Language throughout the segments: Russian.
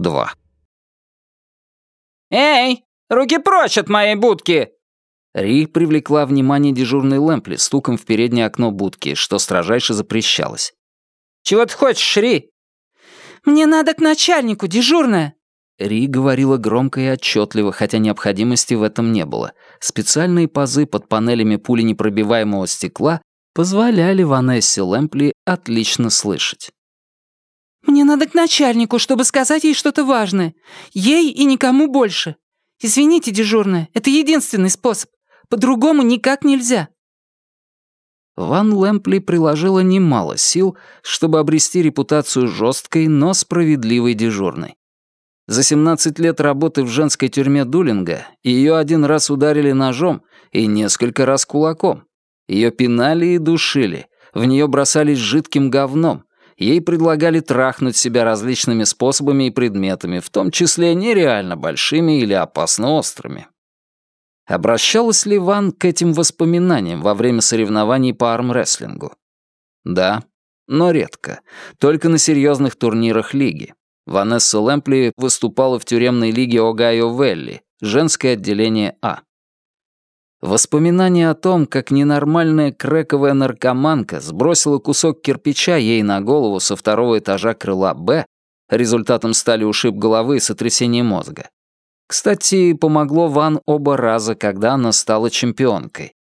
2. «Эй, руки прочь от моей будки!» Ри привлекла внимание дежурной Лэмпли стуком в переднее окно будки, что строжайше запрещалось. «Чего ты хочешь, Ри?» «Мне надо к начальнику, дежурная!» Ри говорила громко и отчетливо, хотя необходимости в этом не было. Специальные пазы под панелями пуленепробиваемого стекла позволяли Ванессе Лэмпли отлично слышать. «Мне надо к начальнику, чтобы сказать ей что-то важное. Ей и никому больше. Извините, дежурная, это единственный способ. По-другому никак нельзя». Ван Лэмпли приложила немало сил, чтобы обрести репутацию жесткой, но справедливой дежурной. За 17 лет работы в женской тюрьме Дулинга ее один раз ударили ножом и несколько раз кулаком. Ее пинали и душили, в нее бросались жидким говном, ей предлагали трахнуть себя различными способами и предметами, в том числе нереально большими или опасно острыми. Обращалась ли Ван к этим воспоминаниям во время соревнований по армрестлингу? Да, но редко, только на серьезных турнирах лиги. Ванесса Лэмпли выступала в тюремной лиге Огайо-Велли, женское отделение А. Воспоминания о том, как ненормальная крэковая наркоманка сбросила кусок кирпича ей на голову со второго этажа крыла «Б», результатом стали ушиб головы и сотрясение мозга. Кстати, помогло Ван оба раза, когда она стала чемпионкой.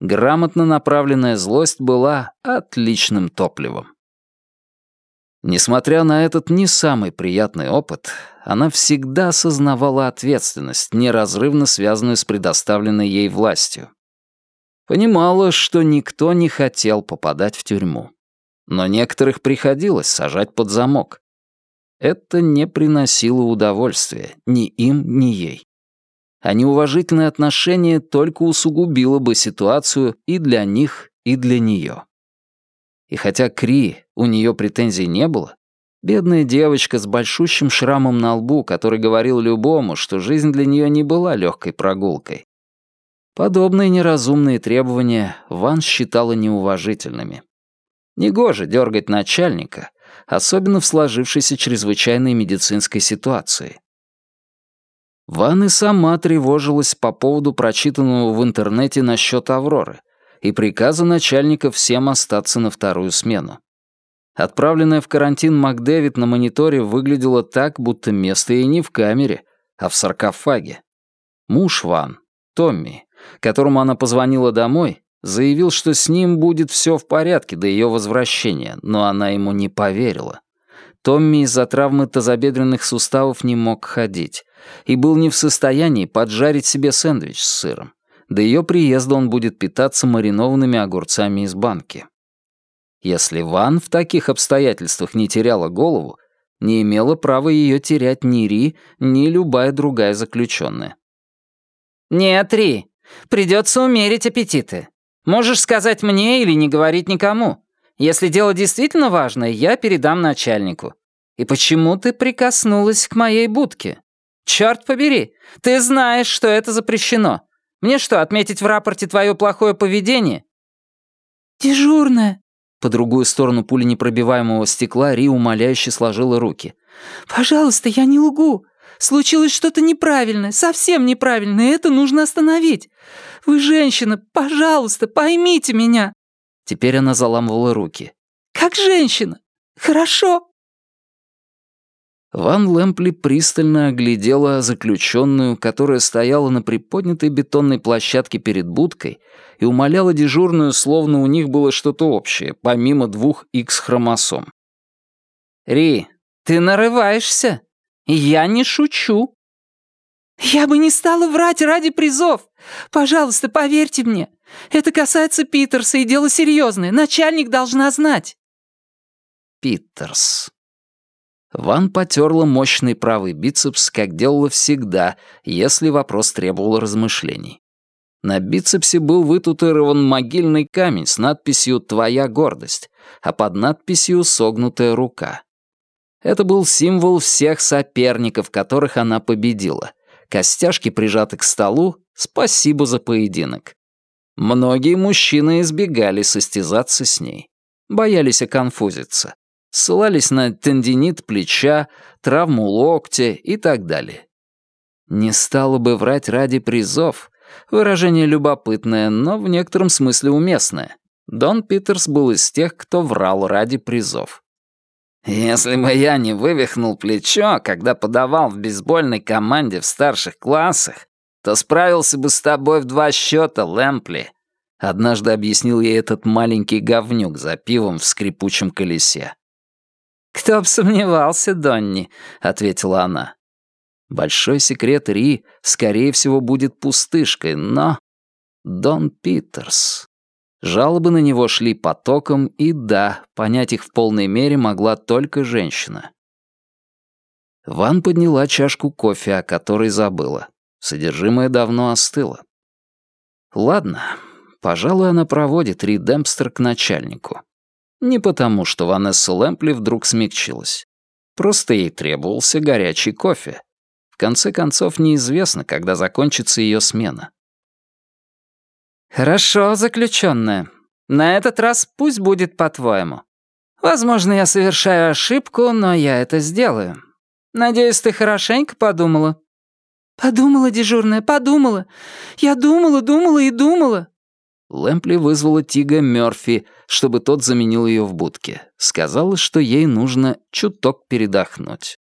Грамотно направленная злость была отличным топливом. Несмотря на этот не самый приятный опыт, она всегда осознавала ответственность, неразрывно связанную с предоставленной ей властью. Понимала, что никто не хотел попадать в тюрьму. Но некоторых приходилось сажать под замок. Это не приносило удовольствия ни им, ни ей. А неуважительное отношение только усугубило бы ситуацию и для них, и для нее. И хотя Кри у нее претензий не было, бедная девочка с большущим шрамом на лбу, который говорил любому, что жизнь для нее не была легкой прогулкой. Подобные неразумные требования Ван считала неуважительными. Негоже дергать начальника, особенно в сложившейся чрезвычайной медицинской ситуации. Ван и сама тревожилась по поводу прочитанного в интернете насчет Авроры и приказа начальника всем остаться на вторую смену. Отправленная в карантин Макдэвид на мониторе выглядела так, будто место ей не в камере, а в саркофаге. Муж Ван, Томми, которому она позвонила домой, заявил, что с ним будет все в порядке до ее возвращения, но она ему не поверила. Томми из-за травмы тазобедренных суставов не мог ходить и был не в состоянии поджарить себе сэндвич с сыром. До ее приезда он будет питаться маринованными огурцами из банки. Если Ван в таких обстоятельствах не теряла голову, не имела права ее терять ни Ри, ни любая другая заключенная. «Нет, Ри, придется умерить аппетиты. Можешь сказать мне или не говорить никому. Если дело действительно важное, я передам начальнику. И почему ты прикоснулась к моей будке? Черт побери, ты знаешь, что это запрещено. Мне что, отметить в рапорте твое плохое поведение?» «Дежурная». По другую сторону пули непробиваемого стекла Ри умоляюще сложила руки. «Пожалуйста, я не лгу. Случилось что-то неправильное, совсем неправильное, и это нужно остановить. Вы женщина, пожалуйста, поймите меня». Теперь она заламывала руки. «Как женщина. Хорошо?» Ван Лэмпли пристально оглядела заключенную, которая стояла на приподнятой бетонной площадке перед будкой и умоляла дежурную, словно у них было что-то общее, помимо двух X-хромосом. «Ри, ты нарываешься? Я не шучу». «Я бы не стала врать ради призов. Пожалуйста, поверьте мне. Это касается Питерса, и дело серьезное. Начальник должна знать». Питерс. Ван потерла мощный правый бицепс, как делала всегда, если вопрос требовал размышлений. На бицепсе был вытатуирован могильный камень с надписью «Твоя гордость», а под надписью «Согнутая рука». Это был символ всех соперников, которых она победила. Костяшки прижаты к столу «Спасибо за поединок». Многие мужчины избегали состязаться с ней. Боялись оконфузиться. Ссылались на тендинит плеча, травму локтя и так далее. Не стало бы врать ради призов. Выражение любопытное, но в некотором смысле уместное. Дон Питерс был из тех, кто врал ради призов. «Если бы я не вывихнул плечо, когда подавал в бейсбольной команде в старших классах, то справился бы с тобой в два счета, Лэмпли», однажды объяснил ей этот маленький говнюк за пивом в скрипучем колесе. «Кто б сомневался, Донни», — ответила она. Большой секрет Ри, скорее всего, будет пустышкой, но... Дон Питерс... Жалобы на него шли потоком, и да, понять их в полной мере могла только женщина. Ван подняла чашку кофе, о которой забыла. Содержимое давно остыло. Ладно, пожалуй, она проводит Ри Демпстер к начальнику. Не потому, что Ванесса Лэмпли вдруг смягчилась. Просто ей требовался горячий кофе. В конце концов, неизвестно, когда закончится ее смена. «Хорошо, заключенная. На этот раз пусть будет по-твоему. Возможно, я совершаю ошибку, но я это сделаю. Надеюсь, ты хорошенько подумала». «Подумала, дежурная, подумала. Я думала, думала и думала». Лэмпли вызвала Тига Мёрфи, чтобы тот заменил ее в будке. Сказала, что ей нужно чуток передохнуть.